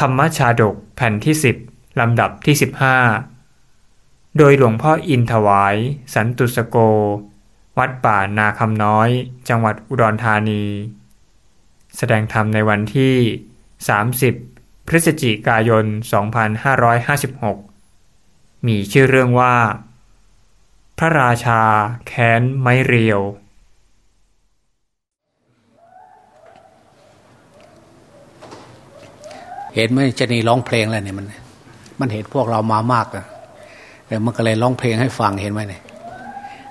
ธรรมชาดกแผ่นที่ 10 ลำดับที่ 15 โดยหลวงพ่ออินถวาย สันตุสโก วัดป่านาคำน้อย จังหวัดอุดรธานี แสดงธรรมในวันที่ 30 พฤศจิกายน 2556 มีชื่อเรื่องว่า พระราชาแค้นไม้เรียว เห็นไหมชนีร้องเพลงแล้วเนี่ยมัน มันเห็นพวกเรามามากนะแต่มันก็เลยร้องเพลงให้ฟังเห็นไหมเนี่ย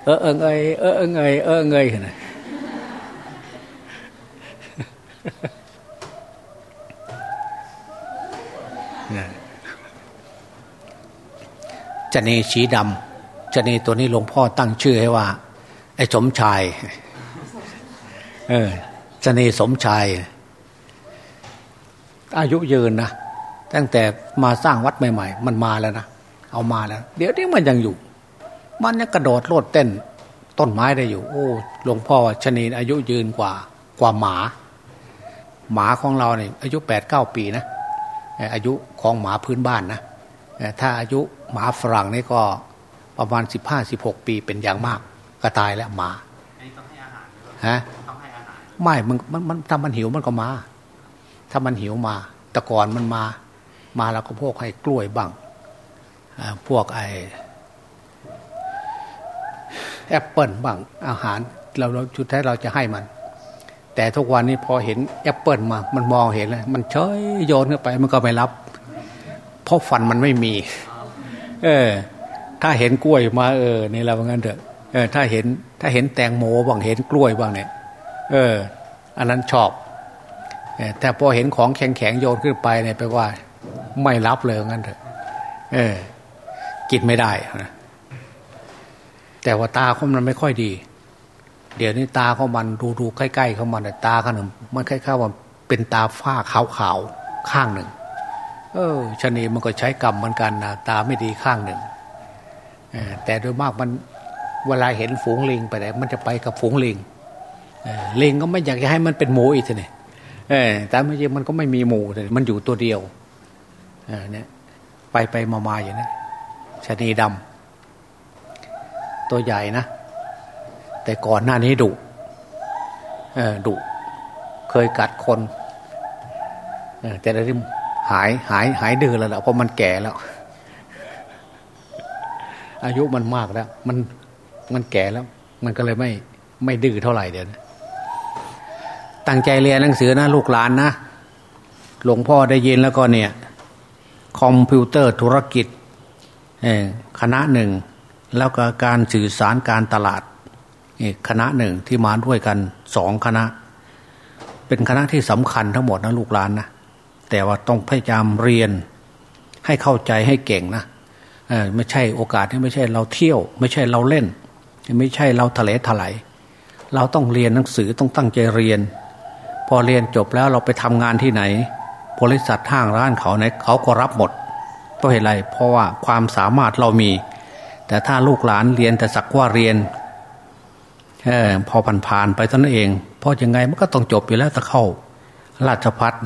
เออเออเงยเออเออเงยเออเงยเห็นไหมชนีสีดำชนีตัวนี้หลวงพ่อตั้งชื่อให้ว่า ไอ้สมชาย เออชนีสมชาย อายุยืนนะตั้งแต่มาสร้างวัดใหม่ ๆ มันมาแล้วนะเอามาแล้ว เดี๋ยวนี้มันยังอยู่ มันยังกระโดดโลดเต้น ต้นไม้ได้อยู่ โอ้หลวงพ่อชนีอายุยืนกว่ากว่าหมา หมาของเราเนี่ยอายุแปดเก้าปีนะอายุของหมาพื้นบ้านนะถ้าอายุหมาฝรั่งนี่ก็ประมาณสิบห้าสิบหกปีเป็นอย่างมาก ก็ตายแล้วหมาฮะไม่มันมันมันถ้ามันหิวมันก็มา ถ้ามันหิวมาแต่ก่อนมันมา มาแล้วก็พวกให้กล้วยบ้างพวกไอแอปเปิลบ้างอาหารเราเราชุดแท้เราจะให้มัน แต่ทุกวันนี้พอเห็นแอปเปิลมา มันมองเห็นเลยมันเฉยโยนเข้าไปมันก็ไม่รับ เพราะฟันมันไม่มี เออ ถ้าเห็นกล้วยมาเออในเราว่างั้นเถอะเออถ้าเห็นถ้าเห็นแตงโมบ้างเห็นกล้วยบ้างเนี่ย เออ อันนั้นชอบ แต่พอเห็นของแข็งๆโยนขึ้นไปเนี่ยแปลว่า ไม่รับเลยงั้นเถอะ เออ กินไม่ได้นะแต่ว่าตาเขามันไม่ค่อยดี เดี๋ยวนี้ตาเขามันดูดูใกล้ๆเขามันตาขาหนึ่งมันคล้ายๆว่าเป็นตาฝ้าขาวๆข้างหนึ่ง เออชนีมันก็ใช้กรรมเหมือนกันนะตาไม่ดีข้างหนึ่งแต่โดยมากมันเวลาเห็นฝูงลิงไปไหนมันจะไปกับฝูงลิงลิงก็ไม่อยากจะให้มันเป็นหมูอีกทีนี่ เออแต่ไม่จริงมันก็ไม่มีหมู่แต่มันอยู่ตัวเดียวเออเนี่ย ไปไปมามาอย่างนี้ชนีดำตัวใหญ่นะ แต่ก่อนหน้านี้ดุเออดุเคยกัดคนเออแต่ได้หายหายหายดื้อแล้วแหละเพราะมันแก่แล้ว อายุมันมากแล้ว มันมันแก่แล้ว มันก็เลยไม่ไม่ดื้อเท่าไหร่เดี๋ยวนะ ตั้งใจเรียนหนังสือนะลูกหลานนะ หลวงพ่อได้ยินแล้วก็เนี่ย คอมพิวเตอร์ธุรกิจคณะหนึ่ง แล้วก็การสื่อสารการตลาดคณะหนึ่งที่มาด้วยกันสองคณะ เป็นคณะที่สำคัญทั้งหมดนะลูกหลานนะแต่ว่าต้องพยายามเรียนให้เข้าใจให้เก่งนะไม่ใช่โอกาสที่ไม่ใช่เราเที่ยว ไม่ใช่เราเล่น ไม่ใช่เราทะเลถลายเราต้องเรียนหนังสือต้องตั้งใจเรียน พอเรียนจบแล้วเราไปทำงานที่ไหน บริษัทห้างร้านเขาไหนเขาก็รับหมดเพราะเหตุไรเพราะว่าความสามารถเรามี แต่ถ้าลูกหลานเรียนแต่สักว่าเรียนอพอผ่านๆไปตนเองเพราะยังไงมันก็ต้องจบอยู่แล้วจะเข้า ราชพัฒน์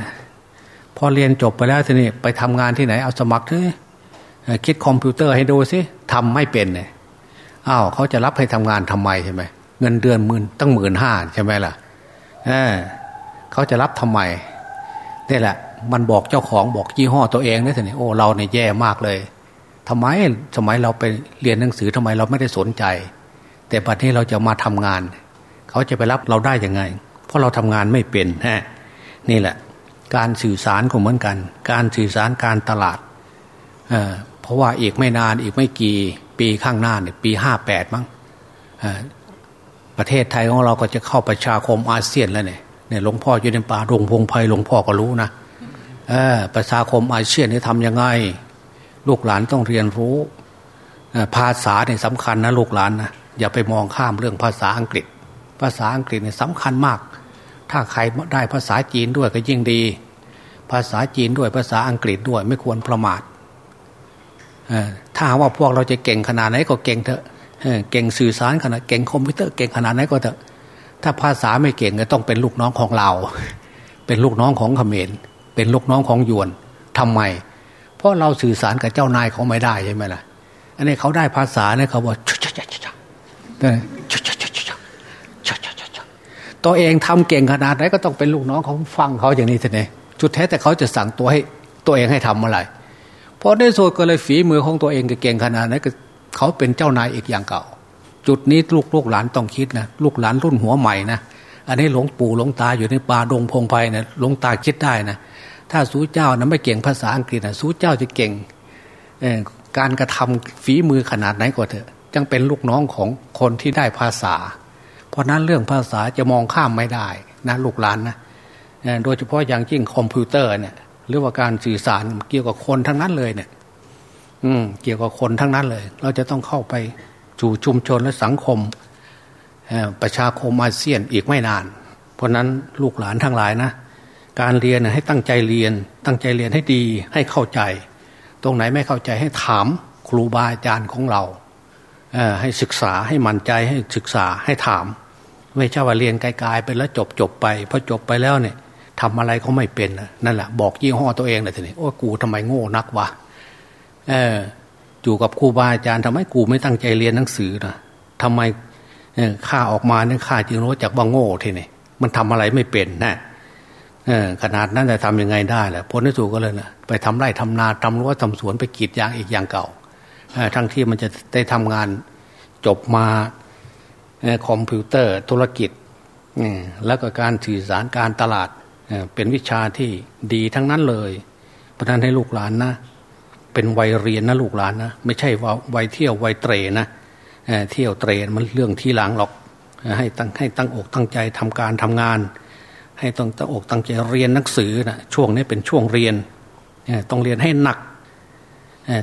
พอเรียนจบไปแล้วทีนี้ไปทำงานที่ไหนเอาสมัครที่คิดคอมพิวเตอร์ให้ดูสิทำไม่เป็นเนี่ยอ้าวเขาจะรับให้ทำงานทำไมใช่ไหมเงินเดือนหมื่นตั้งหมื่นห้าใช่ไหมล่ะเออ เขาจะรับทำไมนี่แหละ มันบอกเจ้าของบอกยี่ห้อตัวเองนี่สิโอ้เราเนี่ยแย่มากเลยทำไมสมัยเราไปเรียนหนังสือทำไมเราไม่ได้สนใจ แต่ปัจจุบันเราจะมาทำงาน เขาจะไปรับเราได้ยังไง เพราะเราทำงานไม่เป็นฮะนี่แหละ การสื่อสารก็เหมือนกัน การสื่อสารการตลาดเเพราะว่าอีกไม่นานอีกไม่กี่ปีข้างหน้าเนี่ยปีห้าแปดมั้งประเทศไทยของเราก็จะเข้าประชาคมอาเซียนแล้วเนี่ย เนี่ยหลวงพ่ออยู่ในป่าหลวงพงไพ่หลวงพ่อก็รู้นะอประชาคมอาเซียนนี่ทำยังไง ลูกหลานต้องเรียนรู้ภาษาเนี่ยสำคัญนะลูกหลานนะอย่าไปมองข้ามเรื่องภาษาอังกฤษ ภาษาอังกฤษเนี่ยสำคัญมาก ถ้าใครได้ภาษาจีนด้วยก็ยิ่งดี ภาษาจีนด้วยภาษาอังกฤษด้วยไม่ควรประมาทถ้าว่าพวกเราจะเก่งขนาดไหนก็เก่งเถอะเก่งสื่อสารขนาดเก่งคอมพิวเตอร์เก่งขนาดไหนก็เถอะ ถ้าภาษาไม่เก่งก็ต้องเป็นลูกน้องของเรา เป็นลูกน้องของเขมร เป็นลูกน้องของยวนทำไม เพราะเราสื่อสารกับเจ้านายเขาไม่ได้ใช่ไหมล่ะ อันนี้เขาได้ภาษาเนี่ยเขาบอกชุชตัวเองทำเก่งขนาดไหนก็ต้องเป็นลูกน้องของฟังเขาอย่างนี้ทีนี้จุดแท้แต่เขาจะสั่งตัวให้ตัวเองให้ทำอะไรเพราะในส่วนก็เลยฝีมือของตัวเองก็เก่งขนาดไหนก็เขาเป็นเจ้านายอีกอย่างเก่า จุดนี้ลูกลูกหลานต้องคิดนะลูกหลานรุ่นหัวใหม่นะอันนี้หลวงปู่หลวงตาอยู่ในป่าดงพงไพ่นะหลวงตาคิดได้นะถ้าสู้เจ้านะไม่เก่งภาษาอังกฤษนะสู้เจ้าจะเก่งการกระทำฝีมือขนาดไหนก็เถอะจังเป็นลูกน้องของคนที่ได้ภาษา เพราะนั้นเรื่องภาษาจะมองข้ามไม่ได้นะลูกหลานนะโดยเฉพาะอย่างยิ่งคอมพิวเตอร์เนี่ยหรือว่าการสื่อสารเกี่ยวกับคนทั้งนั้นเลยเนี่ย อืม เกี่ยวกับคนทั้งนั้นเลย เราจะต้องเข้าไป สู่ชุมชนและสังคมประชาคมอาเซียนอีกไม่นาน เพราะนั้นลูกหลานทั้งหลายนะ การเรียนให้ตั้งใจเรียน ตั้งใจเรียนให้ดีให้เข้าใจ ตรงไหนไม่เข้าใจให้ถามครูบาอาจารย์ของเราให้ศึกษาให้มั่นใจให้ศึกษาให้ถาม ไม่ใช่ว่าเรียนไกลๆไปแล้วจบจบไปพอจบไปแล้วเนี่ยทำอะไรเขาไม่เป็นนั่นแหละบอกยี่ห้อตัวเองเลยทีนี้โอ้กูทำไมโง่นักวะเออ อยู่กับครูบาอาจารย์ทำไมกูไม่ตั้งใจเรียนหนังสือนะทำไมข้าออกมาเนี่ยข้าจึงรู้จักว่าโง่ทีนี่มันทำอะไรไม่เป็นนะอขนาดนั้นจะทำยังไงได้แหละผลที่สุดก็เลยนะไปทำไร่ทำนาทำรั้วทำสวนไปกีดยางอีกอย่างเก่าทั้งที่มันจะได้ทำงานจบมาคอมพิวเตอร์ธุรกิจแล้วก็การสื่อสารการตลาดเป็นวิชาที่ดีทั้งนั้นเลยเพราะนั้นให้ลูกหลานนะ เป็นวัยเรียนนะลูกหลานนะไม่ใช่ว่าวัยเที่ยววัยเตรนะเที่ยวเตรมันเรื่องที่หลังหรอกให้ตั้งให้ตั้งอกตั้งใจทำการทำงาน ให้ต้องตั้งอกตั้งใจเรียนหนังสือนะช่วงนี้เป็นช่วงเรียนต้องเรียนให้หนัก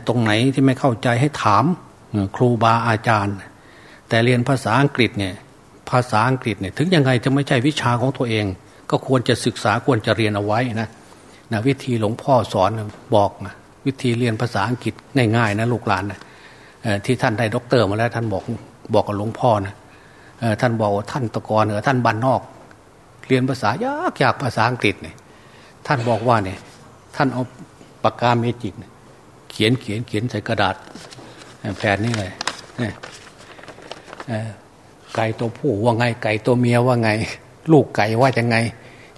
ตรงไหนที่ไม่เข้าใจให้ถามครูบาอาจารย์ แต่เรียนภาษาอังกฤษเนี่ยภาษาอังกฤษเนี่ยถึงยังไงจะไม่ใช่วิชาของตัวเอง ก็ควรจะศึกษาควรจะเรียนเอาไว้นะนะวิธีหลวงพ่อสอนบอกนะ วิธีเรียนภาษาอังกฤษง่ายๆนะลูกหลานนะที่ท่านได้ด็อกเตอร์มาแล้ว ท่านบอกบอกกับหลวงพ่อนะท่านบอกท่านตะกอนเหรอท่านบ้านนอก เรียนภาษายากยากภาษาอังกฤษเนี่ยท่านบอกว่าเนี่ย ท่านเอาปากกาเมจิกเขียนเขียนเขียนใส่กระดาษแผ่นนี่เลยไก่ตัวผู้ว่าไง ไก่ตัวเมียว่าไง ลูกไก่ว่ายังไง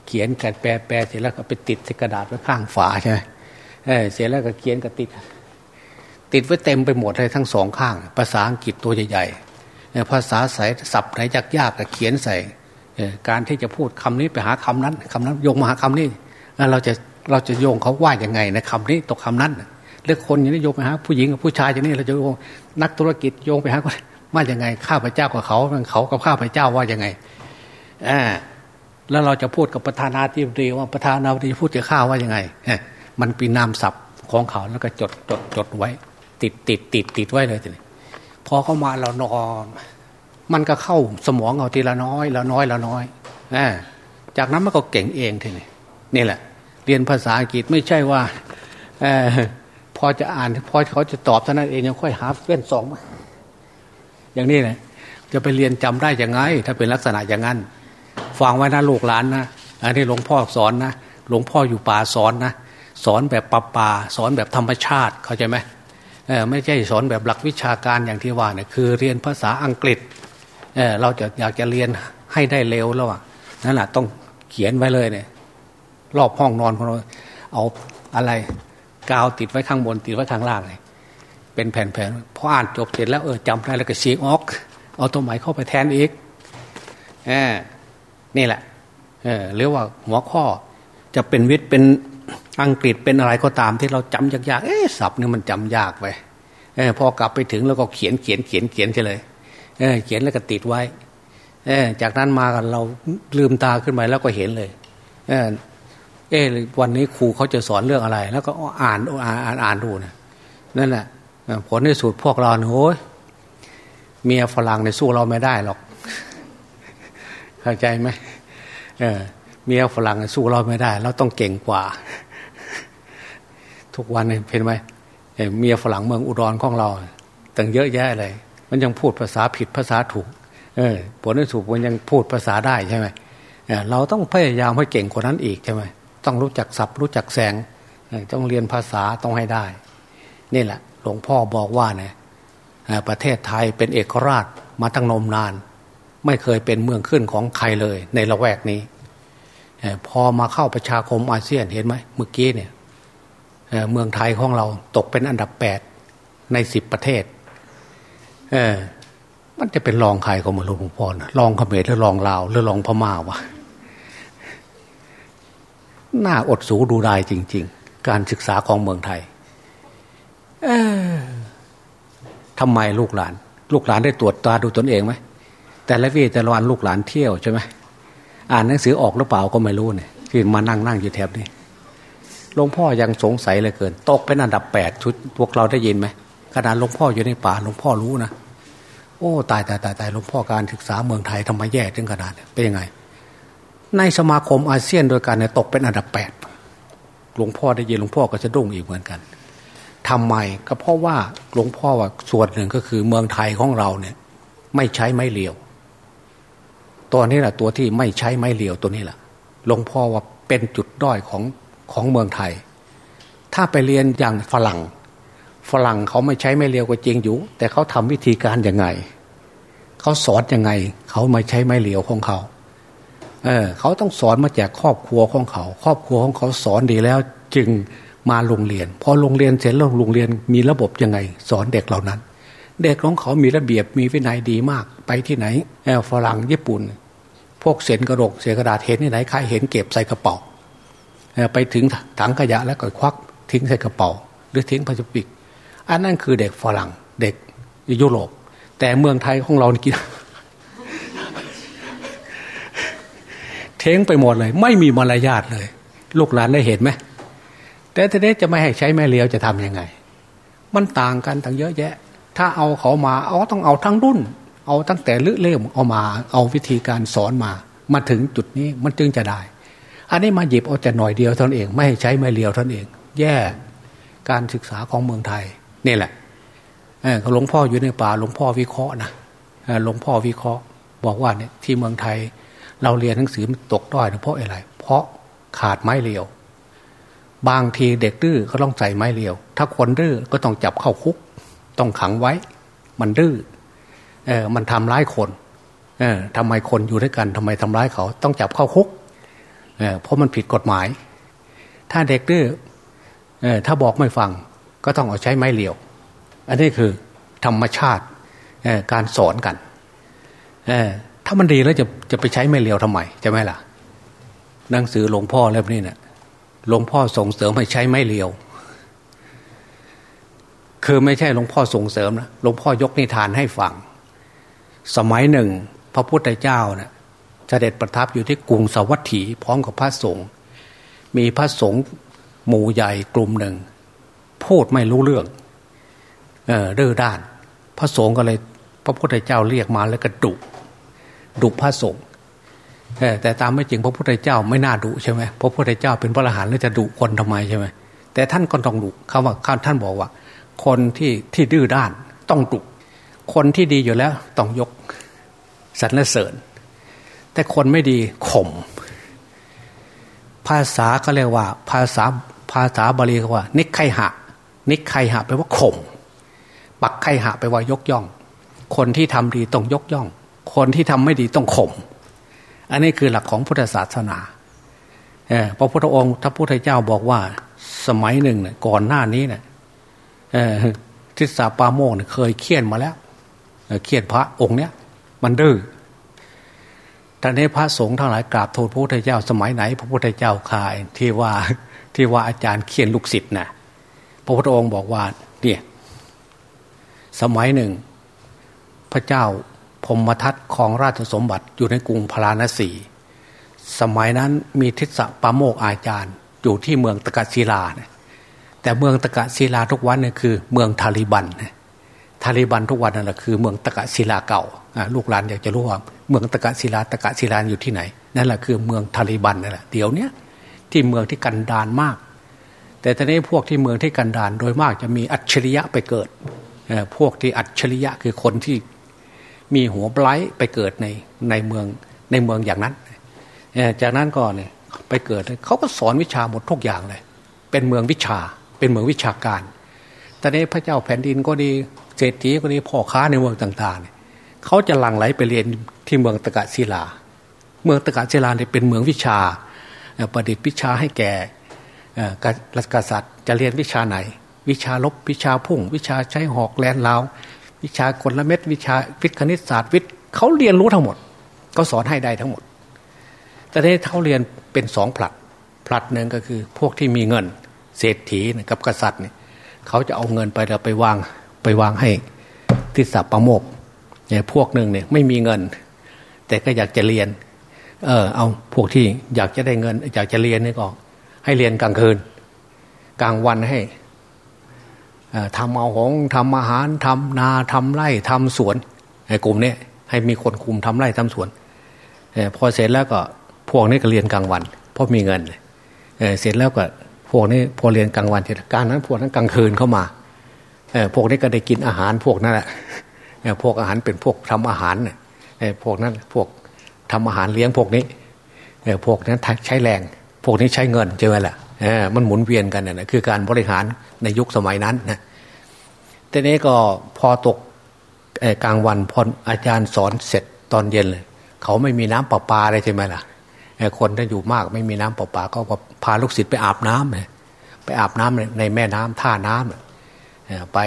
เขียนกันแปลแปลเสร็จแล้วก็ไปติดใส่กระดาษไว้ข้างฝาใช่ไหม เเสร็จแล้วก็เขียนก็ติด ติดไว้เต็มไปหมดเลยทั้งสองข้าง ภาษาอังกฤษตัวใหญ่ๆภาษาใส่ศัพท์ไหนยากๆก็เขียนใส่การที่จะพูดคำนี้ไปหาคำนั้นคำนั้นโยงมาหาคำนี้เราจะเราจะโยงเขาว่าอย่างไงนะคำนี้ตกคำนั้นเรื่องคนอย่างนี้โยงไปหาผู้หญิงกับผู้ชายอย่างนี้เราจะโยงนักธุรกิจโยงไปหาว่าอย่างไง ข้าพเจ้ากับเขาเขากับข้าพเจ้าว่าอย่างไงอ่าแล้วเราจะพูดกับประธานาธิบดีว่าประธานาธิบดีพูดจะข้าว่ายังไง มันเป็นนามศัพท์ของเขาแล้วก็จดจดจดไว้ ติดติดติดติดไว้เลยทีนี้พอเข้ามาเรานอน มันก็เข้าสมองเอาทีละน้อยละน้อยละน้อยอจากนั้นมันก็เก่งเองทีนี้นี่แหละ เรียนภาษาอังกฤษไม่ใช่ว่าอพอจะอ่านพอเขาจะตอบเท่านั้นเองยังค่อยหาเพื่อนสองอย่างนี้เลยจะไปเรียนจำได้ยังไง ถ้าเป็นลักษณะอย่างนั้นฟังไว้นะลูกหลานนะอันนี้หลวงพ่อสอนนะหลวงพ่ออยู่ป่าสอนนะ สอนแบบป่าป่าสอนแบบธรรมชาติเข้าใจไหมไม่ใช่สอนแบบหลักวิชาการอย่างที่ว่าเนี่ยคือเรียนภาษาอังกฤษเเราจะอยากจะเรียนให้ได้เร็วแล้วอะนั่นแหละต้องเขียนไว้เลยเนี่ย รอบห้องนอนของเราเอาอะไรกาวติดไว้ข้างบนติดไว้ข้างล่างเลยเป็นแผ่นๆพออ่านจบเสร็จแล้วเออจำได้แล้วก็ฉีกออก เอาตัวใหม่เข้าไปแทนอีกเออนี่แหละเออหรือว่าหัวข้อจะเป็นวิทย์เป็น อังกฤษเป็นอะไรก็ตามที่เราจำยากๆเอ๊ะศัพท์นี่มันจำยากไปเออพอกลับไปถึงแล้วก็เขียนเขียนเขียนเขียนเฉยเลยเออเขียนแล้วก็ติดไว้เออจากนั้นมากันเราลืมตาขึ้นมาแล้วก็เห็นเลย เออเออวันนี้ครูเขาจะสอนเรื่องอะไร แล้วก็อ่านอ่านอ่านอ่านดูนะนั่นแหละผลในสุดพวกเราโอ้ยเมียฝรั่งในสู้เราไม่ได้หรอก เข้าใจไหมเออ เมียฝรั่งสู้เราไม่ได้ เราต้องเก่งกว่า ทุกวันเห็นไหมเมียฝรั่งเมืองอุดรของเราตั้งเยอะแยะเลยมันยังพูดภาษาผิดภาษาถูก เออผลที่ถูกมันยังพูดภาษาได้ใช่ไหมเราต้องพยายามให้เก่งกว่านั้นอีกใช่ไหมต้องรู้จักศัพท์รู้จักแสงต้องเรียนภาษาต้องให้ได้ นี่แหละ หลวงพ่อบอกว่าเนี่ยประเทศไทยเป็นเอกราชมาตั้งนมนาน ไม่เคยเป็นเมืองขึ้นของใครเลยในละแวกนี้ พอมาเข้าประชาคมอาเซียนเห็นไหมเมื่อกี้เนี่ยเมืองไทยของเราตกเป็นอันดับแปดในสิบประเทศเออมันจะเป็นรองใครก็มาหลวงพ่อนะรองเขมรหรือรองลาวหรือรองพม่าวะน่าอดสูดูได้จริง ๆ การศึกษาของเมืองไทย เออทำไมลูกหลาน ลูกหลานได้ตรวจตาดูตนเองไหมแต่ละวีแต่ละวันลูกหลานเที่ยวใช่ไหม อ่านหนังสือออกหรือเปล่าก็ไม่รู้เนี่ยที่มานั่งนั่งอยู่แถบนี้หลวงพ่อยังสงสัยเลยเกิน ตกเป็นอันดับแปดชุดพวกเราได้ยินไหมขนาดหลวงพ่ออยู่ในป่าหลวงพ่อรู้นะโอ้ตายตายตายตายหลวงพ่อการศึกษาเมืองไทยทำไมแย่ถึงขนาดเป็นยังไง ในสมาคมอาเซียนโดยการเนี่ยตกเป็นอันดับแปดหลวงพ่อได้ยินหลวงพ่อก็จะดุ้งอีกเหมือนกันทำไมก็เพราะว่าหลวงพ่อว่าส่วนหนึ่งก็คือเมืองไทยของเราเนี่ย ไม่ใช้ไม้เลียว ตัวนี้แหละตัวที่ไม่ใช้ไม้เหลียวตัวนี้แหละหลวงพ่อว่าเป็นจุดด้อยของของเมืองไทย ถ้าไปเรียนอย่างฝรั่ง ฝรั่งเขาไม่ใช้ไม่เรียวก็จริงอยู่ แต่เขาทำวิธีการยังไง เขาสอนยังไง เขาไม่ใช้ไม่เหลียวของเขาเออเขาต้องสอนมาจากครอบครัวของเขา ครอบครัวของเขาสอนดีแล้วจึงมาโรงเรียน พอโรงเรียนเสร็จแล้วโรงเรียนมีระบบยังไง สอนเด็กเหล่านั้น เด็กของเขามีระเบียบมีวินัยดีมาก ไปที่ไหนแอลฝรั่งญี่ปุ่น พวกเศษกระดกเศษกระดาษเห็นที่ไหนใครเห็นเก็บใส่กระเป๋าไปถึงถังขยะแล้วก็ควักทิ้งใส่กระเป๋า หรือทิ้งพลาสติก อันนั้นคือเด็กฝรั่งเด็กยุโรป แต่เมืองไทยของเรานี่กินเท้งไปหมดเลย ไม่มีมารยาทเลย ลูกหลานได้เห็นไหมแต่ทีนี้จะไม่ให้ใช้แม่เลี้ยวจะทํำยังไง มันต่างกันทั้งเยอะแยะ ถ้าเอาเขามาเอาต้องเอาทั้งรุ่น เอาตั้งแต่ลึกเล่มเอามาเอาวิธีการสอนมา มาถึงจุดนี้มันจึงจะได้ อันนี้มาหยิบเอาแต่หน่อยเดียวท่านเอง ไม่ให้ใช้ไม่เลียวท่านเอง แย่การศึกษาของเมืองไทยนี่แหละหลวงพ่ออยู่ในป่าหลวงพ่อวิเคราะห์นะหลวงพ่อวิเคราะห์ บอกว่าเนี่ยที่เมืองไทย เราเรียนหนังสือมันตกด้อยเพราะอะไร เพราะขาดไม้เลียว บางทีเด็กดื้อก็ต้องใส่ไม้เลียว ถ้าคนดื้อก็ต้องจับเข้าคุก ต้องขังไว้ มันดื้อ เออมันทำร้ายคน เออทำไมคนอยู่ด้วยกันทำไมทำร้ายเขา ต้องจับเข้าคุกเออเพราะมันผิดกฎหมาย ถ้าเด็กดื้อเออถ้าบอกไม่ฟัง ก็ต้องเอาใช้ไม้เหลียว อันนี้คือธรรมชาติการสอนกันถ้ามันดีแล้วจะจะไปใช้ไม้เหลียวทำไมจะไหมล่ะ หนังสือหลวงพ่อเล่มนี้เนะี่ยหลวงพ่อส่งเสริมให้ใช้ไม้เหลียว คือไม่ใช่หลวงพ่อส่งเสริมนะหลวงพ่อยกนิทานให้ฟัง สมัยหนึ่ง พระพุทธเจ้าเนะ่ยเสด็จประทับอยู่ที่กรุงสวัสถีพร้อมกับพระสงฆ์มีพระสงฆ์หมู่ใหญ่กลุ่มหนึ่ง พูดไม่รู้เรื่องเออเรื่อด้าน พระสงฆ์ก็เลย พระพุทธเจ้าเรียกมาแล้วก็ดุดุพระสงฆ์แต่ตามไม่จริงพระพุทธเจ้าไม่น่าดุใช่ไหมพระพุทธเจ้าเป็นพระอรหันต์แล้วจะดุคนทำไมใช่ไหมแต่ท่านก็ต้องดุคำว่าท่านบอกว่า คนที่ที่ดื้อด้านต้องดุ คนที่ดีอยู่แล้ว ต้องยกสรรเสริญ แต่คนไม่ดีข่ม ภาษาก็เรียกว่า ภาษาภาษาบาลีเขาว่า นิคไคหะ นิคไคหะแปลว่าข่ม ปักไคหะแปลว่ายกย่อง คนที่ทำดีต้องยกย่อง คนที่ทำไม่ดีต้องข่ม อันนี้คือหลักของพุทธศาสนาพระพุทธองค์พระพุทธเจ้าบอกว่า สมัยหนึ่งเนี่ยก่อนหน้านี้เนี่ยทิศาปาโมกเนี่ยเคยเคี่ยนมาแล้ว เคี่ยนพระองค์เนี้ยมันดื้อท่านนี้พระสงฆ์ทั้งหลายกราบทูลพระพุทธเจ้าสมัยไหน พระพุทธเจ้าคายที่ว่าที่ว่าอาจารย์เขียนลูกศิษย์นะพระพุทธองค์บอกว่าเนี่ยสมัยหนึ่ง พระเจ้าพมทัตของราชสมบัติอยู่ในกรุงพาราณสี สมัยนั้นมีทิศปาโมกอาจารย์อยู่ที่เมืองตะกศิลา แต่เมืองตะกะศิลาทุกวันเนี่ยคือ เมืองทาลิบัน ทาลิบันทุกวันนั่นแหละคือเมืองตะกะศิลาเก่าลูกหลานอยากจะรู้ว่าเมืองตะกะศิลาตะกะศิลาอยู่ที่ไหนนั่นแหละคือเมืองทาลิบันนั่นแหละเดี๋ยวนี้ที่เมืองที่กันดานมาก แต่ตอนนี้พวกที่เมืองที่กันดานโดยมากจะมีอัจฉริยะไปเกิดพวกที่อัจฉริยะคือคนที่มีหัวไบรไปเกิดในในเมืองในเมืองอย่างนั้นจากนั้นก็เนี่ยไปเกิดเขาก็สอนวิชาหมดทุกอย่างเลย เป็นเมืองวิชาเป็นเมืองวิชาการต่นี้พระเจ้าแผ่นดินก็ดี ศรษฐีก็ดีพ่อค้าในเมืองต่างๆเขาจะหลั่งไหลไปเรียนที่เมืองตะกะศิลา เมืองตะกะศิลาเนี่ยเป็นเมืองวิชา ประดิษฐ์วิชาให้แก่รัชกษัตริย์จะเรียนวิชาไหน วิชาลบวิชาพุ่ง วิชาใช้หอกแลนลาววิชากลเม็ดวิชาวิทย์คณิตศาสตร์วิทย์เขาเรียนรู้ทั้งหมดก็สอนให้ได้ทั้งหมด แต่ในเขาเรียนเป็นสองผลัดผลัดหนึ่งก็คือพวกที่มีเงินเศรษฐีกับกษัตริย์เนี่ยเขาจะเอาเงินไปแล้วไปวาง ไปวางให้ที่สับประโมกเนี่ยพวกหนึ่งเนี่ยไม่มีเงิน แต่ก็อยากจะเรียน เออ เอาพวกที่อยากจะได้เงิน อยากจะเรียนนี่ก็ให้เรียนกลางคืน กลางวันให้ทำเอาของทำอาหารทำนาทำไร่ทำสวนไอ้กลุ่มนี้ให้มีคนคุมทำไร่ทำสวนพอเสร็จแล้วก็พวกนี้ก็เรียนกลางวัน เพราะมีเงินเสร็จแล้วก็พวกนี้พอเรียนกลางวันเสร็จการนั้นพวกนั้นกลางคืนเข้ามา พวกนี้ก็ได้กินอาหารพวกนั้นแหละพวกอาหารเป็นพวกทำอาหารพวกนั้นพวกทำอาหารเลี้ยงพวกนี้พวกนั้นใช้แรง พวกนี้ใช้เงินใช่ไหมล่ะมันหมุนเวียนกันนะคือการบริหารในยุคสมัยนั้นนะทีนี้ก็พอตกกลางวันพออาจารย์สอนเสร็จตอนเย็นเลย เขาไม่มีน้ำประปาเลยใช่ไหมล่ะคนถ้าอยู่มากไม่มีน้ำประปาก็พาลูกศิษย์ไปอาบน้ำเลยไปอาบน้ำในแม่น้ำท่าน้ำ ไป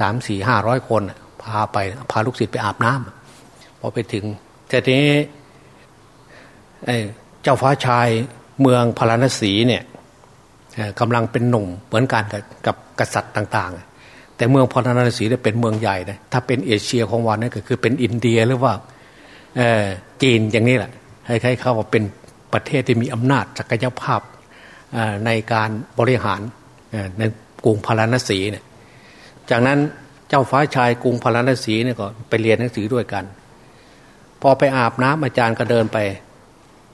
สามสี่ห้าร้อยคน พาไปพาลูกศิษย์ไปอาบน้ำพอไปถึงแต่ทีนี้เจ้าฟ้าชายเมืองพาราณสีเนี่ยกำลังเป็นหนุ่มเหมือนกันกับกษัตริย์ต่าง ๆ แต่เมืองพาราณสีเนี่ยเป็นเมืองใหญ่นะถ้าเป็นเอเชียของวันนี่ก็คือเป็นอินเดียหรือว่าจีนอย่างนี้แหละให้เขาว่าเป็นประเทศที่มีอำนาจศักยภาพในการบริหารในกรุงพาราณสีเนี่ย จากนั้นเจ้าฟ้าชายกรุงพาราณสีเนี่ยก็ไปเรียนหนังสือด้วยกัน พอไปอาบน้ำอาจารย์ก็เดินไป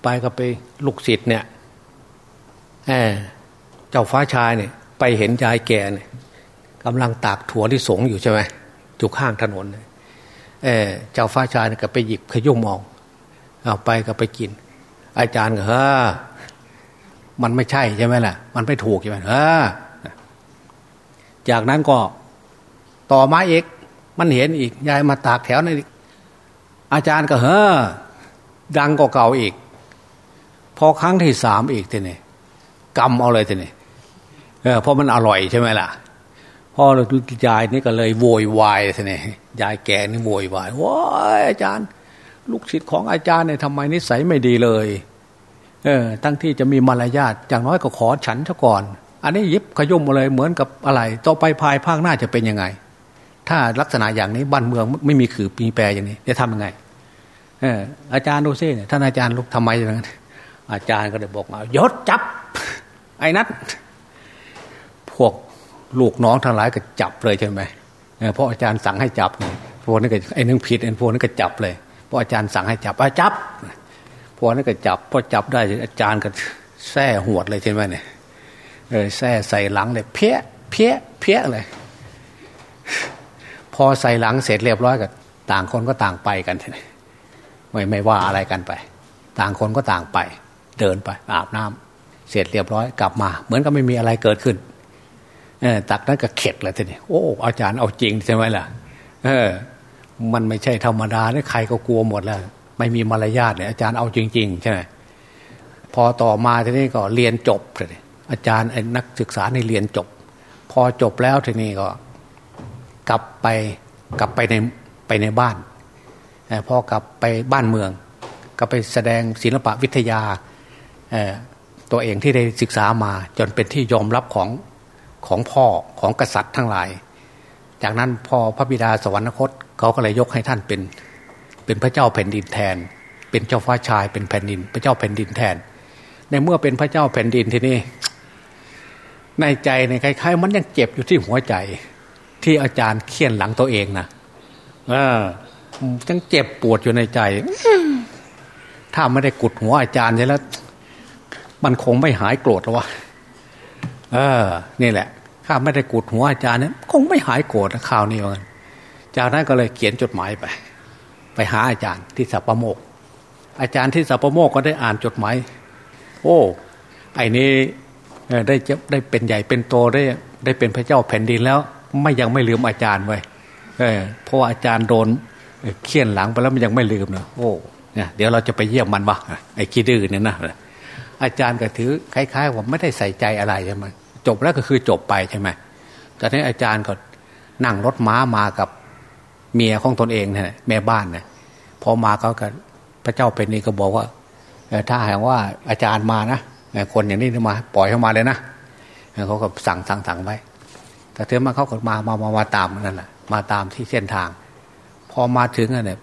ไปก็ไปลูกศิษย์เนี่ยเจ้าฟ้าชายเนี่ย ไปเห็นยายแก่เนี่ยกำลังตากถั่วที่สงอยู่ใช่ไหมอยู่ข้างถนนเออเจ้าฟ้าชายก็ไปหยิบขยุ่มมองเอาไปก็ไปกิน อาจารย์ก็เฮ้อมันไม่ใช่ใช่ไหมล่ะ มันไม่ถูกใช่ไหมเออจากนั้นก็ ต่อมาอีก มันเห็นอีก ยายมาตากแถวนี่อาจารย์ก็เฮ้อดังกว่าเก่าอีก พอครั้งที่สามอีกทีนี่กำเอาเลยทีนี่เออเพราะมันอร่อยใช่ไหมล่ะพ่อยายนี่ก็เลยโวยวายทีนี่ยายแกนี่โวยวายว้าอาจารย์ ลูกศิษย์ของอาจารย์เนี่ยทำไมนิสัยไม่ดีเลยเออตั้งที่จะมีมารยาทอย่างน้อยก็ขอฉันซะก่อน อันนี้ยิบขยุ่มมาเลยเหมือนกับอะไร ต่อไปภายภาคหน้าจะเป็นยังไง ถ้าลักษณะอย่างนี้บ้านเมืองไม่มีขือปีแปรอย่างนี้จะทำยังไงเอออาจารย์ดูซิท่านอาจารย์ลูกทำไมอย่างนั้นอาจารย์ก็เลยบอกมายศจับ ไอ้นัทพวกลูกน้องทั้งหลายก็จับเลยใช่ไหมเพราะอาจารย์สั่งให้จับพวกนั้นก็ไอ้นึงผิดไอ้พวกนั้นก็จับเลยเพราะอาจารย์สั่งให้จับอาจับพวกนั้นก็จับพอจับได้อาจารย์ก็แส่หวดเลยใช่ไหมเนี่ยเออแส่ใส่หลังเลยเพี้ยเพี้ยเพี้ยเลย พอใส่หลังเสร็จเรียบร้อยก็ต่างคนก็ต่างไปกันไม่ไม่ว่าอะไรกันไป ต่างคนก็ต่างไป เดินไปอาบน้ำเสร็จเรียบร้อยกลับมา เหมือนกับไม่มีอะไรเกิดขึ้นเออตักนั้นก็เข็ดเลยทีนี้โอ้อาจารย์เอาจริงใช่ไหมล่ะ เออ มันไม่ใช่ธรรมดาเนี่ยใครก็กลัวหมดแล้ว ไม่มีมารยาทเนี่ยอาจารย์เอาจริง ๆ ใช่ไหมพอต่อมาทีนี้ก็เรียนจบเลยอาจารย์นักศึกษาในเรียนจบ พอจบแล้วทีนี้ก็ กลับไปกลับไปในไปในบ้านพอกลับไปบ้านเมือง ก็ไปแสดงศิลปะวิทยาตัวเองที่ได้ศึกษามาจนเป็นที่ยอมรับของของพ่อของกษัตริย์ทั้งหลาย จากนั้นพอพระบิดาสวรรคตเขาก็เลยยกให้ท่านเป็น เป็นพระเจ้าแผ่นดินแทน เป็นเจ้าฟ้าชายเป็นแผ่นดิน พระเจ้าแผ่นดินแทน ในเมื่อเป็นพระเจ้าแผ่นดินทีนี้ในใจในคล้ายๆ มันยังเจ็บอยู่ที่หัวใจ ที่อาจารย์เคี่ยนหลังตัวเองนะเออยังเจ็บปวดอยู่ในใจ ถ้าไม่ได้กุดหัวอาจารย์ใช่แล้ว มันคงไม่หายโกรธหรอวะเออ นี่แหละข้าไม่ได้กูดหัวอาจารย์เนี่ยคงไม่หายโกรธข่าวนี้เหมือนจากนั้นก็เลยเขียนจดหมายไป ไปหาอาจารย์ที่สัปโมก อาจารย์ที่สัปโมกก็ได้อ่านจดหมาย โอ้ ไอ้นี้ได้จะได้เป็นใหญ่เป็นโตได้ได้เป็นพระเจ้าแผ่นดินแล้ว ไม่ยังไม่ลืมอาจารย์ไว้เพราะอาจารย์โดนเคี่ยนหลังไปแล้วมันยังไม่ลืมเนะโอ้เนี่ยเดี๋ยวเราจะไปเยี่ยมมันวะไอ้ขี้ดื้อเนี่ยนะอาจารย์ก็ถือคล้ายๆว่าไม่ได้ใส่ใจอะไรใช่ไหมจบแล้วก็คือจบไปใช่ไหมตอนนี้อาจารย์ก็นั่งรถม้ามากับเมียของตนเองเนี่ยแม่บ้านเนี่ยพอมาเขาก็พระเจ้าเป็นนี่ก็บอกว่าถ้าหากว่าอาจารย์มานะคนอย่างนี้มา ปล่อยเข้ามาเลยนะเขาก็สั่งสั่งสั่งไว้ แต่เธอมาเขาก็มามามามาตามนั่นแหละมาตามที่เส้นทาง พอมาถึงเนี่ย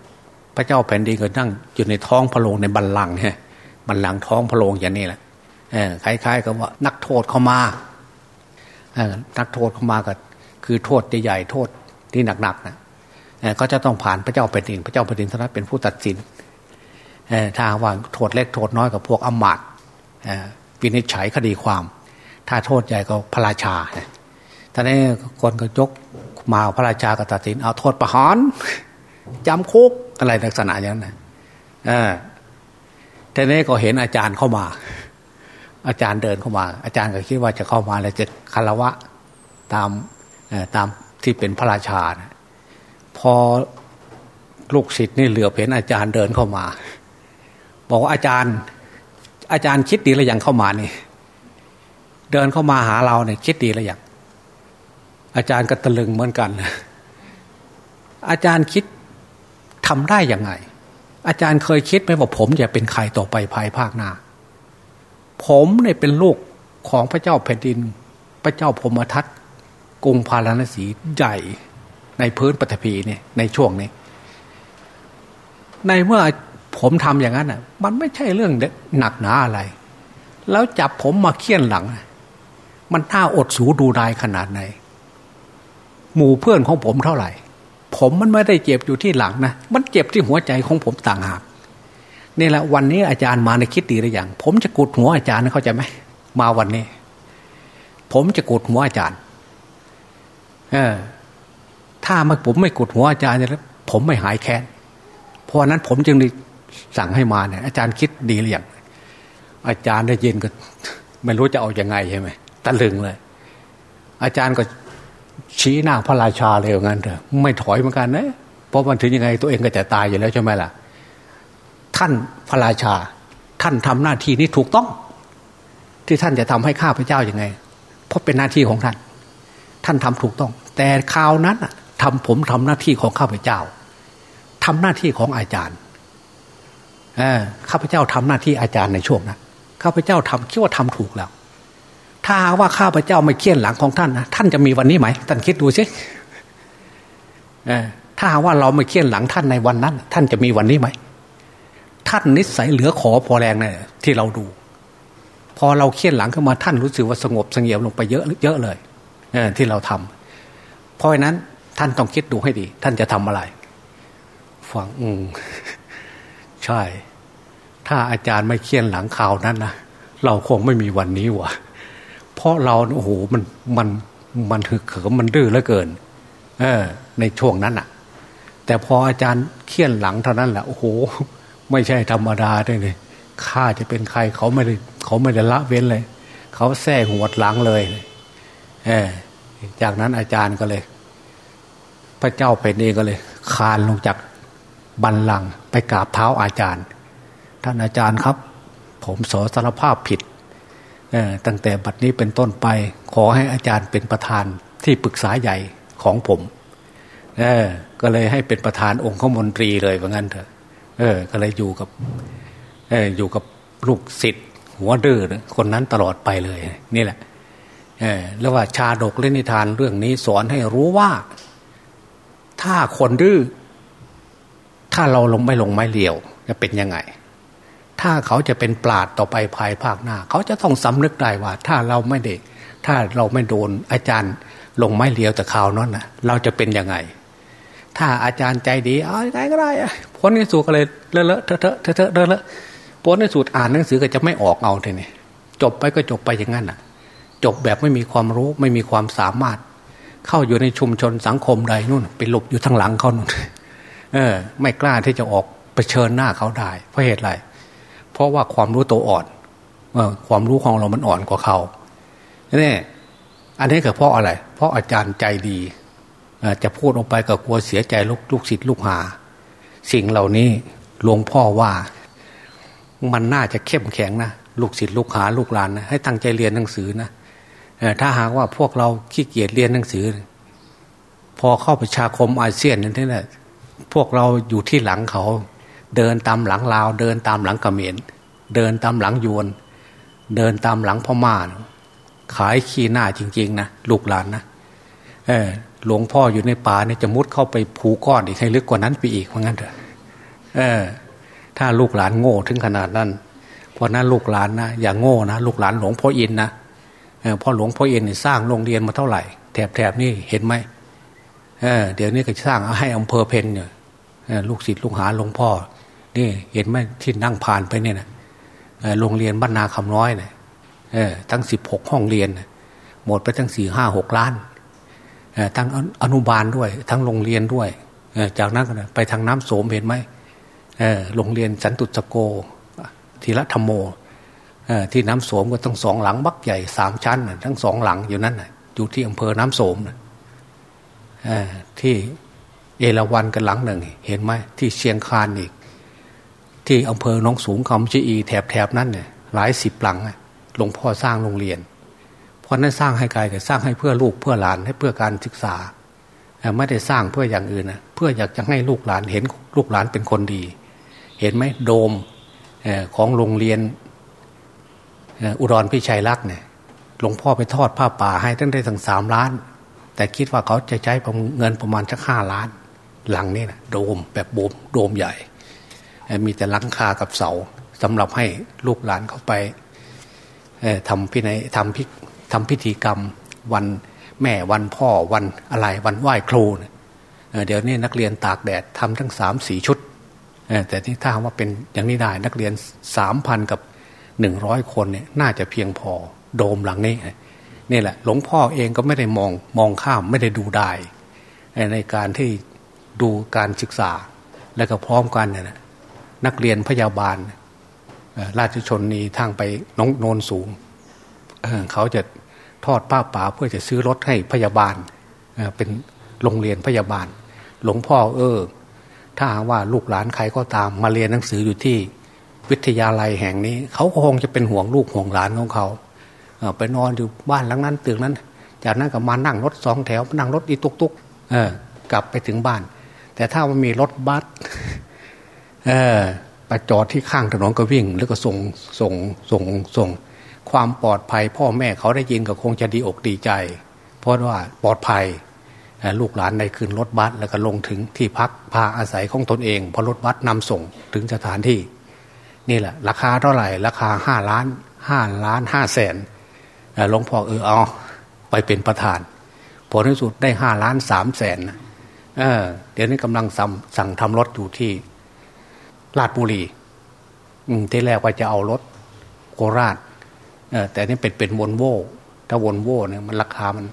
พระเจ้าแผ่นดินก็นั่งอยู่ในท้องพระโรงในบัลลังก์เนี่ยบัลลังก์ท้องพระโรงอย่างนี้แหละคล้ายๆกับว่านักโทษเข้ามานักโทษเข้ามาก็คือโทษใหญ่ๆโทษที่หนักๆนะก็จะต้องผ่านพระเจ้าแผ่นดิน พระเจ้าแผ่นดินท่านเป็นผู้ตัดสินถ้าว่าโทษเล็กโทษน้อยกับพวกอมาตวินิจฉัยคดีความ ถ้าโทษใหญ่ก็พระราชา ท่านนี้คนก็ยกมาพระราชากตัดสิน เอาโทษประหารจำคุกอะไรลักษณะอย่างนั้นท่านนี้ก็เห็นอาจารย์เข้ามา อาจารย์เดินเข้ามา อาจารย์ก็คิดว่าจะเข้ามาแล้วจะคารวะตามตามที่เป็นพระราชานะพอลูกศิษย์นี่เหลือเห็นอาจารย์เดินเข้ามา บอกว่าอาจารย์ อาจารย์คิดดีแล้วยังเข้ามานี่ เดินเข้ามาหาเราเนี่ยคิดดีแล้วยัง อาจารย์ก็ตะลึงเหมือนกัน อาจารย์คิดทำได้ยังไง อาจารย์เคยคิดไหมว่าผมจะเป็นใครต่อไปภายภาคหน้า ผมเนี่ยเป็นลูกของพระเจ้าแผ่นดิน พระเจ้าพมทัตกรุงพาราณสีใหญ่ในพื้นปฐพีเนี่ยในช่วงนี้ ในเมื่อผมทำอย่างนั้นอะ มันไม่ใช่เรื่องหนักหนาอะไร แล้วจับผมมาเคี่ยนหลัง มันน่าอดสูดูดายขนาดไหน หมู่เพื่อนของผมเท่าไหร่ ผมมันไม่ได้เจ็บอยู่ที่หลังนะ มันเจ็บที่หัวใจของผมต่างหากนี่แหละวันนี้อาจารย์มาในคิดดีหรือยังผมจะกุดหัวอาจารย์เข้าใจไหมมาวันนี้ ผมจะกุดหัวอาจารย์ เออ ถ้ามาผมไม่กดหัวอาจารย์แล้วผมไม่หายแค้นเพราะนั้นผมจึงสั่งให้มาเนี่ย อาจารย์คิดดีหรือยังอาจารย์ได้ยินก็ ไม่รู้จะเอาอยัางไงใช่ไหมตะลึงเลย อาจารย์ก็ ชี้หน้าพระราชาเลยอย่างนั้นเถอะไม่ถอยเหมือนกันนะเพราะมันถึงยังไงตัวเองก็จะตายอยู่แล้วใช่ไหมล่ะ ท่านพระราชา ท่านทำหน้าที่นี้ถูกต้อง ที่ท่านจะทำให้ข้าพเจ้ายัางไง เพราะเป็นหน้าที่ของท่าน ท่านทำถูกต้อง แต่คราวนั้นอะทำผมทำหน้าที่ของข้าพเจ้าทำหน้าที่ของอาจารย์ข้าพเจ้าทำหน้าที่อาจารย์ในช่วงนั้นข้าพเจ้าทำคิดว่าทำถูกแล้ว ถ้าว่าข้าพเจ้าไม่เคี่ยนหลังของท่านนะท่านจะมีวันนี้ไหมท่านคิดดูสิถ้าว่าเราไม่เคี่ยนหลังท่านในวันนั้น ท่านจะมีวันนี้ไหมท่านนิสัยเหลือขอพอแรงเนี่ยที่เราดู พอเราเคี่ยนหลังขึ้นมาท่านรู้สึกว่าสงบสงเงียมลงไปเยอะเยอะเลยที่เราทำเพราะฉะนั้นท่านต้องคิดดูให้ดี ท่านจะทำอะไรฟังอืมใช่ ถ้าอาจารย์ไม่เคี่ยนหลังข่าวนั้นนะเราคงไม่มีวันนี้วะเพ ราะเราโอ้โหมันมันมันถึกเขิมมันดื้อเหลือเกิน เออ ในช่วงนั้นอะ่ะ แต่พออาจารย์เคี่ยนหลังเท่านั้นแหละโอ้โห ไม่ใช่ธรรมดาด้วยเลยข้าจะเป็นใครเขาไม่ได้เขาไม่ได้ละเว้นเลย เขาแท้หัวหลังเลยเออจากนั้นอาจารย์ก็เลย พระเจ้าแผ่นดินก็เลย คานลงจากบันลังไปกราบเท้าอาจารย์ ท่านอาจารย์ครับ ผมสอสารภาพผิด ตั้งแต่บัดนี้เป็นต้นไป ขอให้อาจารย์เป็นประธานที่ปรึกษาใหญ่ของผมก็เลยให้เป็นประธานองค์ขมนตรีเลยว่างั้นเถอะเออ ก็เลยอยู่กับเอออยู่กับลูกศิษย์หัวดื้อคนนั้นตลอดไปเลย นี่แหละเออแล้วว่าชาดกเล่นนิทานเรื่องนี้สอนให้รู้ว่า ถ้าคนดื้อถ้าเราลงไม่ลงไม่เลียวจะเป็นยังไง ถ้าเขาจะเป็นปราดต่อไปภายภาคหน้า เขาจะต้องสำนึกได้ว่า ถ้าเราไม่เด็ก ถ้าเราไม่โดนอาจารย์ลงไม้เลียวแต่ข่าวนั้นนะเราจะเป็นยังไง ถ้าอาจารย์ใจดีเอาไงก็ได้ผลในสูตรก็เลยเลอะเลอะเทอะเทอะเทอะเเลอะผลในสูตรอ่านหนังสือก็จะไม่ออกเอาทีนี้จบไปก็จบไปอย่างนั้นอะ จบแบบไม่มีความรู้ไม่มีความสามารถ เข้าอยู่ในชุมชนสังคมใดนู่นไปหลบอยู่ทางหลังเขานู่นเออ ไม่กล้าที่จะออกไปเชิญหน้าเขาได้ เพราะเหตุอะไรเเพราะว่าความรู้ตัวอ่อนอความรู้ของเรามันอ่อนกว่าเขานี่อันนี้ก็เพราะอะไร เพราะอาจารย์ใจดีจะพูดออกไปก็กลัวเสียใจลูกลูกศิษย์ลูกหา สิ่งเหล่านี้หลวงพ่อว่า มันน่าจะเข้มแข็งนะลูกศิษย์ลูกหาลูกหลานนะให้ตั้งใจเรียนหนังสือนะถ้าหากว่าพวกเราขี้เกียจเรียนหนังสือ พอเข้าประชาคมอาเซียนนั่นแหละพวกเราอยู่ที่หลังเขา เดินตามหลังลาว เดินตามหลังกระเขมรเดินตามหลังยวน เดินตามหลังพม่าขายขี้หน้าจริง ๆ นะลูกหลานนะเออหลวงพ่ออยู่ในป่าเนี่ยจะมุดเข้าไปผูก้อนอีกให้ลึกกว่านั้นไปอีกเพราะงั้นเถอะเออ ถ้าลูกหลานโง่ถึงขนาดนั้น เพราะนั้นลูกหลานนะอย่าโง่นะลูกหลานหลวงพ่ออินนะเพราะหลวงพ่ออินสร้างโรงเรียนมาเท่าไหร่แถบแถบนี่เห็นไหมเออเดี๋ยวนี้ก็สร้างให้อำเภอเพนเนี่ยลูกศิษย์ลูกหาหลวงพ่อ นี่เห็นไหมที่นั่งผ่านไปเนี่ยนะโรงเรียนบ้านนาคำน้อยเนี่ยทั้งสิบหกห้องเรียนหมดไปทั้งสี่ห้าหกล้านทั้งอนุบาลด้วย ทั้งโรงเรียนด้วยจากนั้นไปทางน้ำโสมเห็นไหมโรงเรียนสันตุสโกทีละธรรมโมที่น้ำโสมก็ต้องสองหลังบักใหญ่สามชั้น ทั้งสองหลังอยู่นั่นอยู่ที่อำเภอน้ำโสมที่เอราวันกันหลังหนึ่ง เห็นไหมที่เชียงคานอีก ที่อำเภอหนองสูงคำชีอีแถบแถบนั้นเนี่ยหลายสิบหลังหลวงพ่อสร้างโรงเรียน เพราะนั้นสร้างให้ใครก็สร้างให้เพื่อลูกเพื่อหลานให้เพื่อการศึกษาไม่ได้สร้างเพื่ออย่างอื่นนะเพื่ออยากจะให้ลูกหลานเห็นลูกหลานเป็นคนดี เห็นไหมโดมของโรงเรียนอุดรพิชัยรักเนี่ยหลวงพ่อไปทอดผ้าป่าให้ตั้งได้ถึงสามล้าน แต่คิดว่าเขาจะใช้เงินประมาณสักห้าล้าน หลังนี่นะโดมแบบโบมโดมใหญ่ มีแต่ลังคากับเสาสำหรับให้ลูกหลานเขาไปทำพินัยทำพิทำพิธีกรรมวันแม่วันพ่อวันอะไรวันไหว้ครูเดี๋ยวนี้นักเรียนตากแดดทำทั้งสามสี่ชุดแต่ที่ถ้าว่าเป็นอย่างนี้ได้นักเรียนสามพันกับหนึ่งร้อยคนเนี่ยน่าจะเพียงพอโดมหลังนี้นี่แหละ หลวงพ่อเองก็ไม่ได้มองมองข้ามไม่ได้ดูได้ในการที่ดูการศึกษาและก็พร้อมกันเนี่ย นักเรียนพยาบาล ราชชนนีทางไปน้องโนนสูงเขาจะทอดป้าป่าเพื่อจะซื้อรถให้พยาบาลเป็นโรงเรียนพยาบาล หลวงพ่อเออ ถ้าว่าลูกหลานใครก็ตามมาเรียนหนังสืออยู่ที่วิทยาลัยแห่งนี้ เขาคงจะเป็นห่วงลูกห่วงหลานของเขาไปนอนอยู่บ้านหลังนั้นตึกนั้น จากนั้นก็มานั่งรถสองแถวนั่งรถอีตุกตุกกลับไปถึงบ้าน แต่ถ้ามันมีรถบัส เออไปจอดที่ข้างถนนก็วิ่ง แล้วก็ส่งส่งส่งส่งความปลอดภัย พ่อแม่เขาได้ยินก็คงจะดีอกดีใจ เพราะว่าปลอดภัยลูกหลานในคืนรถบัสแล้วก็ลงถึงที่พักพาอาศัยของตนเองพอรถบัสนำส่งถึงสถานที่ นี่แหละ ราคาเท่าไหร่ ราคาห้าล้านห้าล้านห้าแสนหลวงพ่อเออเอาไปเป็นประธาน ผลที่สุดได้ห้าล้านสามแสนเเดี๋ยวนี้กำลังสั่งสั่งทำรถอยู่ที่ ลาดบุรีที่แรกว่าจะเอารถโคราชแต่นี่เป็นเป็นวนโวถ้าวนโวเนี่ยมันราคามัน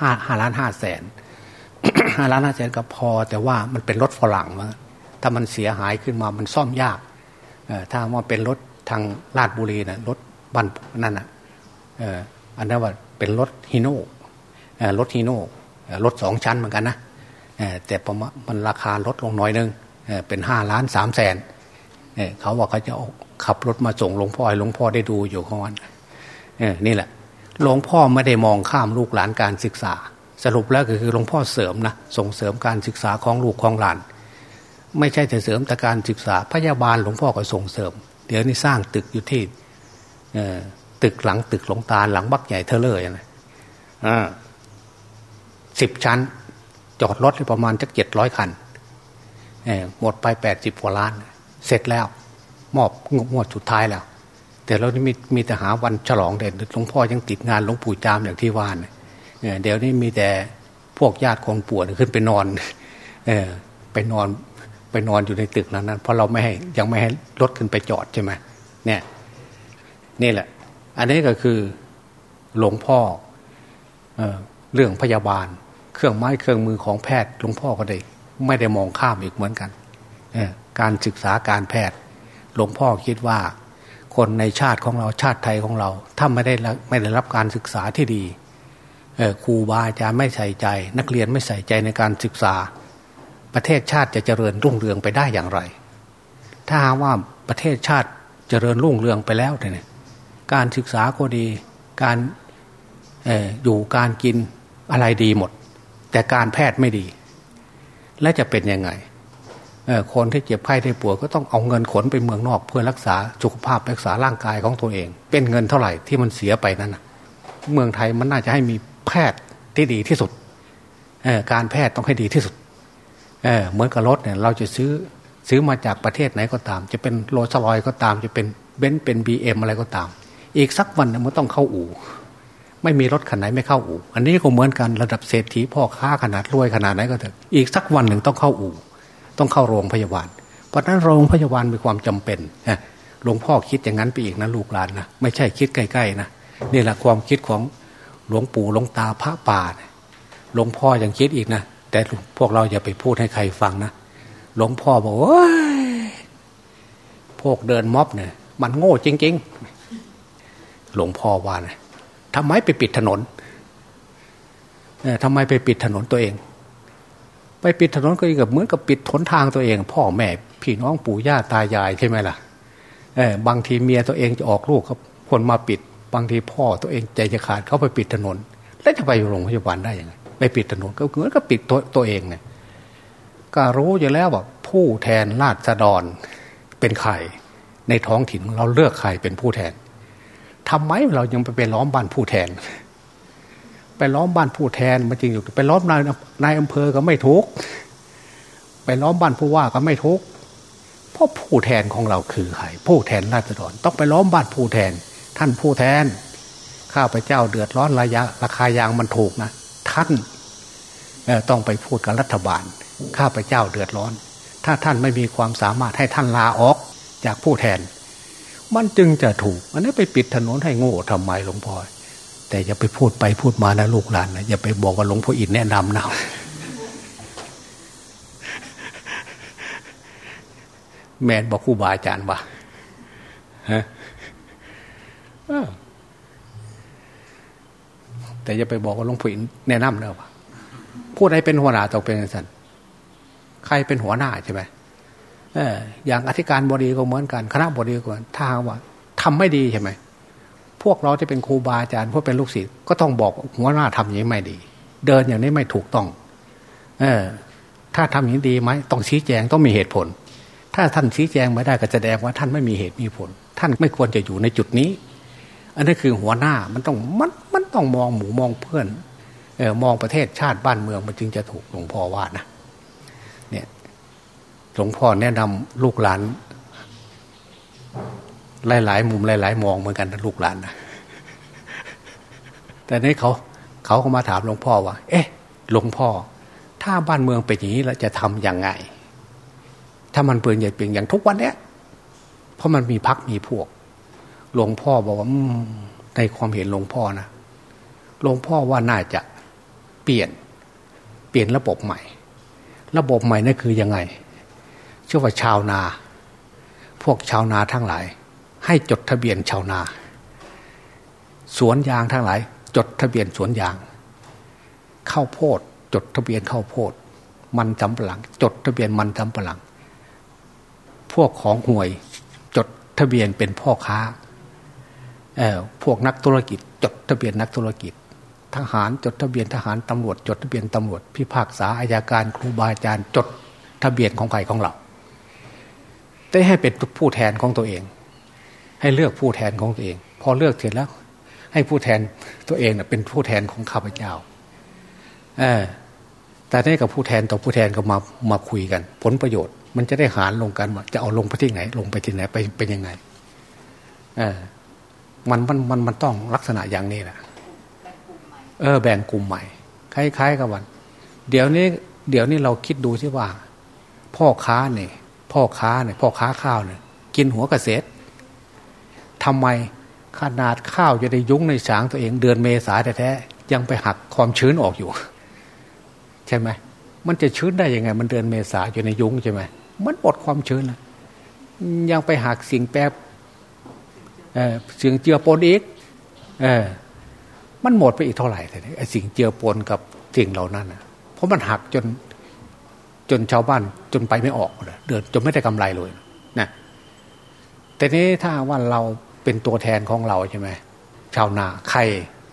ห้าห้าล้านห้าแสนห้าล้านห้าแสนก็พอ แต่ว่ามันเป็นรถฝรั่งมาถ้ามันเสียหายขึ้นมามันซ่อมยากถ้าว่าเป็นรถทางลาดบุรีนะรถบันนั่นอะอันนั้นว่าเป็นรถฮีโน่รถฮีโน่รถสองชั้นเหมือนกันนะแต่ประมาณมันราคาลดลงน้อยนึง เป็นห้าล้านสามแสนเขาว่าเขาจะขับรถมาส่งหลวงพ่อให้หลวงพ่อได้ดูอยู่ของวันนี่แหละหลวงพ่อไม่ได้มองข้ามลูกหลานการศึกษา สรุปแล้วก็คือหลวงพ่อเสริมนะส่งเสริมการศึกษาของลูกของหลาน ไม่ใช่แต่เสริมแต่การศึกษาพยาบาลหลวงพ่อก็ส่งเสริม เดี๋ยวนี้สร้างตึกอยู่ที่ตึกหลังตึกหลวงตาหลังบักใหญ่เทเลอร์นะสิบชั้น จอดรถประมาณจักเจ็ดร้อยคัน หมดไปแปดสิบกว่าล้าน เสร็จแล้ว มอบงวดสุดท้ายแล้ว แต่เรานี่มีมีแต่หาวันฉลองเด่นหลวงพ่อยังติดงานหลวงปู่จามอย่างที่ว่านเดี๋ยวนี้มีแต่พวกญาติคนป่วยขึ้นไปนอนเอไปนอนไปนอนอยู่ในตึกนั้นนั้นเพราะเราไม่ให้ยังไม่ให้รถขึ้นไปจอดใช่ไหมเนี่ยนี่แหละ อันนี้ก็คือหลวงพ่อเอเรื่องพยาบาล เครื่องไม้เครื่องมือของแพทย์หลวงพ่อก็ได้ ไม่ได้มองข้ามอีกเหมือนกันการศึกษาการแพทย์ หลวงพ่อคิดว่า คนในชาติของเราชาติไทยของเรา ถ้าไม่ได้ไม่ได้รับการศึกษาที่ดีครูบาอาจารย์ไม่ใส่ใจ นักเรียนไม่ใส่ใจในการศึกษา ประเทศชาติจะเจริญรุ่งเรืองไปได้อย่างไร ถ้าว่าประเทศชาติเจริญรุ่งเรืองไปแล้วเนี่ยการศึกษาก็ดีการอยู่การกินอะไรดีหมด แต่การแพทย์ไม่ดี และจะเป็นยังไงคนที่เจ็บไข้ได้ป่วยก็ต้องเอาเงินขนไปเมืองนอก เพื่อรักษาสุขภาพรักษาร่างกายของตัวเอง เป็นเงินเท่าไหร่ที่มันเสียไปนั้นเมืองไทยมันน่าจะให้มีแพทย์ที่ดีที่สุดการแพทย์ต้องให้ดีที่สุดเเหมือนกับรถเนี่ยเราจะซื้อซื้อมาจากประเทศไหนก็ตาม จะเป็นโรลส์รอยก็ตาม จะเป็นเบนซ์เป็นบีเอ็มอะไรก็ตาม อีกสักวันมันต้องเข้าอู่ ไม่มีรถคันไหนไม่เข้าอู่ อันนี้ก็เหมือนกันระดับเศรษฐีพ่อค้าขนาดรวยขนาดไหนก็เถอะอีกสักวันหนึ่งต้องเข้าอู่ ต้องเข้าโรงพยาบาล เพราะนั้นโรงพยาบาลมีความจำเป็นหลวงพ่อคิดอย่างนั้นไปอีกนะลูกหลานนะไม่ใช่คิดใกล้ๆนะนี่แหละความคิดของหลวงปู่หลวงตาพระป่าหลวงพ่อยังคิดอีกนะแต่พวกเราอย่าไปพูดให้ใครฟังนะหลวงพ่อบอกว่าพวกเดินม็อบเนี่ยมันโง่จริง ๆ หลวงพ่อว่านะ ทำไมไปปิดถนนทำไมไปปิดถนนตัวเอง ไปปิดถนนก็เหมือนกับปิดทนทางตัวเอง พ่อแม่พี่น้องปู่ย่าตายายใช่ไหมล่ะเออบางทีเมียตัวเองจะออกลูกครับคนมาปิด บางทีพ่อตัวเองใจจะขาดเขาไปปิดถนน แล้วจะไปโรงพยาบาลได้ยังไงไปปิดถนนก็เหมือนกับปิดตัวตัวเองเนี่ยก็รู้อยู่แล้วว่าผู้แทนราษฎรเป็นใครในท้องถิ่นเราเลือกใครเป็นผู้แทน ทำไมเรายังไปไปล้อมบ้านผู้แทน ไปล้อมบ้านผู้แทนมันจริงอยู่ไปล้อมนายนายอำเภอก็ไม่ทุกไปล้อมบ้านผู้ว่าก็ไม่ทุกเพราะผู้แทนของเราคือใครผู้แทนราษฎรต้องไปล้อมบ้านผู้แทน ท่านผู้แทนข้าพเจ้าเดือดร้อนระยะราคายางมันถูกนะท่านต้องไปพูดกับรัฐบาล ข้าพเจ้าเดือดร้อน ถ้าท่านไม่มีความสามารถให้ท่านลาออกจากผู้แทน มันจึงจะถูก อันนี้ไปปิดถนนให้โง่ทำไมหลวงพ่อแต่อย่าไปพูดไปพูดมานะลูกหลานนะอย่าไปบอกว่าหลวงพ่ออินแนะนำนะแมนบอกครูบาอาจารย์ว่าฮะแต่อย่าไปบอกว่าหลวงพ่ออินแนะนำนะว่าพูดให้เป็นหัวหน้าต้องเป็นสันใครเป็นหัวหน้าใช่ไหมเอออย่างอธิการบดีก็เหมือนกันคณะบดีก็เหมือนถ้าว่าทำไม่ดีใช่ไหมพวกเราที่เป็นครูบาอาจารย์พวกเป็นลูกศิษย์ก็ต้องบอกหัวหน้าทำอย่างนี้ไม่ดี เดินอย่างนี้ไม่ถูกต้อง เออ ถ้าทำอย่างนี้ดีไหมต้องชี้แจงต้องมีเหตุผล ถ้าท่านชี้แจงไม่ได้ก็แสดงว่าท่านไม่มีเหตุมีผล ท่านไม่ควรจะอยู่ในจุดนี้ อันนี้คือหัวหน้ามันต้องมันมันต้องมองหมูมองเพื่อนเออมองประเทศชาติบ้านเมืองมันจึงจะถูกหลวงพ่อว่านะ ลวงพ่อแนะนำลูกหลานหลายๆมุมหลายๆมองเหมือนกันนะลูกหลานนะแต่นี้เขาเขาก็มาถามหลวงพ่อว่า เอ๊ะหลวงพ่อ ถ้าบ้านเมืองเป็นอย่างนี้เราจะทำยังไง ถ้ามันเปลี่ยนใหญ่เปลี่ยนอย่างทุกวันเนี้ยเพราะมันมีพักมีพวก หลวงพ่อบอกว่าในความเห็นหลวงพ่อนะหลวงพ่อว่าน่าจะเปลี่ยน เปลี่ยนระบบใหม่ ระบบใหม่นั่นคือยังไง ชื่อว่าชาวนา พวกชาวนาทั้งหลาย ให้จดทะเบียนชาวนา สวนยางทั้งหลาย จดทะเบียนสวนยางข้าวโพด จดทะเบียนข้าวโพด มันจำปะหลัง จดทะเบียนมันจำปะหลัง พวกของห่วย จดทะเบียนเป็นพ่อค้าเออพวกนักธุรกิจ จดทะเบียนนักธุรกิจ ทหารจดทะเบียนทหารตำรวจ จดทะเบียนตำรวจพิพากษาอายการครูบาอาจารย์จดทะเบียนของใครของเรา ได้ให้เป็นผู้แทนของตัวเอง ให้เลือกผู้แทนของตัวเอง พอเลือกเสร็จแล้ว ให้ผู้แทนตัวเองเป็นผู้แทนของข้าพเจ้าเออแต่ได้กับผู้แทนต่อผู้แทนก็มามาคุยกัน ผลประโยชน์ มันจะได้หารลงกันว่าจะเอาลงไปที่ไหน ลงไปที่ไหนไปเป็นยังไงเออมันมันมันมันต้องลักษณะอย่างนี้แหละเออ แบ่งกลุ่มใหม่ คล้ายๆกับวัน เดี๋ยวนี้ เดี๋ยวนี้เราคิดดูที่ว่า พ่อค้าเนี่ย พ่อค้าเนี่ยพ่อค้าข้าวเนี่ยกินหัวเกษตรทำไมขนาดข้าวจะได้ยุ้งในสางตัวเองเดือนเมษาแท้ๆยังไปหักความชื้นออกอยู่ ใช่ไหมมันจะชื้นได้ยังไง มันเดือนเมษาอยู่ในยุ้งใช่ไหมมันปลดความชื้นนะยังไปหักสิ่งแปรเสิ่งเจือปนอีกเออมันหมดไปอีกเท่าไหร่ไอ้สิ่งเจือปนกับสิ่งเหล่านั้นนะเพราะมันหักจน จนชาวบ้านจนไปไม่ออกเลยเดินจนไม่ได้กำไรเลยนะแต่นี้ถ้าว่าเราเป็นตัวแทนของเราใช่ไหมชาวนาใคร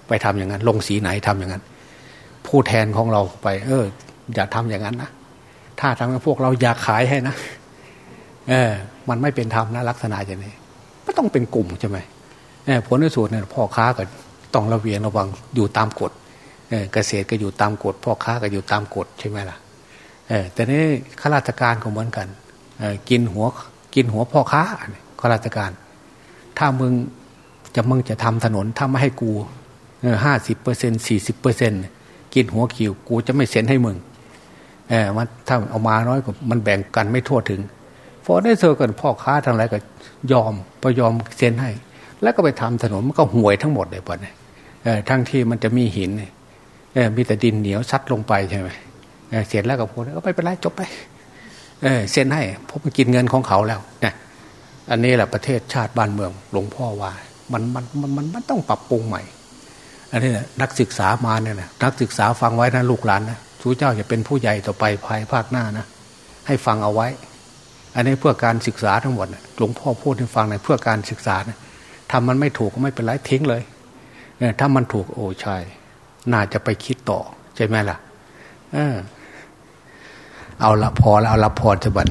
ไปทำอย่างนั้น ลงสีไหนทำอย่างนั้น ผู้แทนของเราไป เออ อย่าทำอย่างนั้นนะถ้าทำให้พวกเราอยากขายให้นะเออ มันไม่เป็นธรรมนะลักษณะอย่างนี้ก็ต้องเป็นกลุ่มใช่ไหมเออผลในสุดเนี่ยพ่อค้าก็ต้องระเวียงระวังอยู่ตามกฎเออเกษตรก็อยู่ตามกฎพ่อค้าก็อยู่ตามกฎใช่ไหมล่ะ แต่นี้ข้าราชการก็เหมือนกันกินหัวกินหัวพ่อค้าข้าราชการ ถ้ามึงจะมึงจะทำถนนถ้าไม่ให้กูห้าสิบเปอร์เซ็นสี่สิบเปอร์เซ็นกินหัวคิวกูจะไม่เซ็นให้มึงเออมันถ้าเอามาน้อยกว่ามันแบ่งกันไม่ทั่วถึงพอได้เจอกันพ่อค้าทั้งหลายก็ยอมพอยอมเซ็นให้ แล้วก็ไปทำถนนมันก็ห่วยทั้งหมดเลยปะเนี่ยทั้งที่มันจะมีหินเออมีแต่ดินเหนียวซัดลงไปใช่ไหม เเสร็จแล้วก็พูดก็ไปเป็นไรจบไป เออเซ็นให้พบมันกินเงินของเขาแล้วนี่ยอันนี้แหละประเทศชาติบ้านเมืองหลวงพ่อว่า มันมันมันมันมันต้องปรับปรุงใหม่ อันนี้นะนักศึกษามาเนี่ยนะนักศึกษาฟังไว้นะลูกหลานนะทูเจ้าจะเป็นผู้ใหญ่ต่อไปภายภาคหน้านะให้ฟังเอาไว้ อันนี้เพื่อการศึกษาทั้งหมดหลวงพ่อพูดให้ฟังในเพื่อการศึกษานะทำมันไม่ถูกก็ไม่เป็นไรทิ้งเลยเนี่ยถ้ามันถูกโอ้ใช่น่าจะไปคิดต่อใช่ไหมล่ะ เออ เอาละพอแล้วเอาละพอจะบัน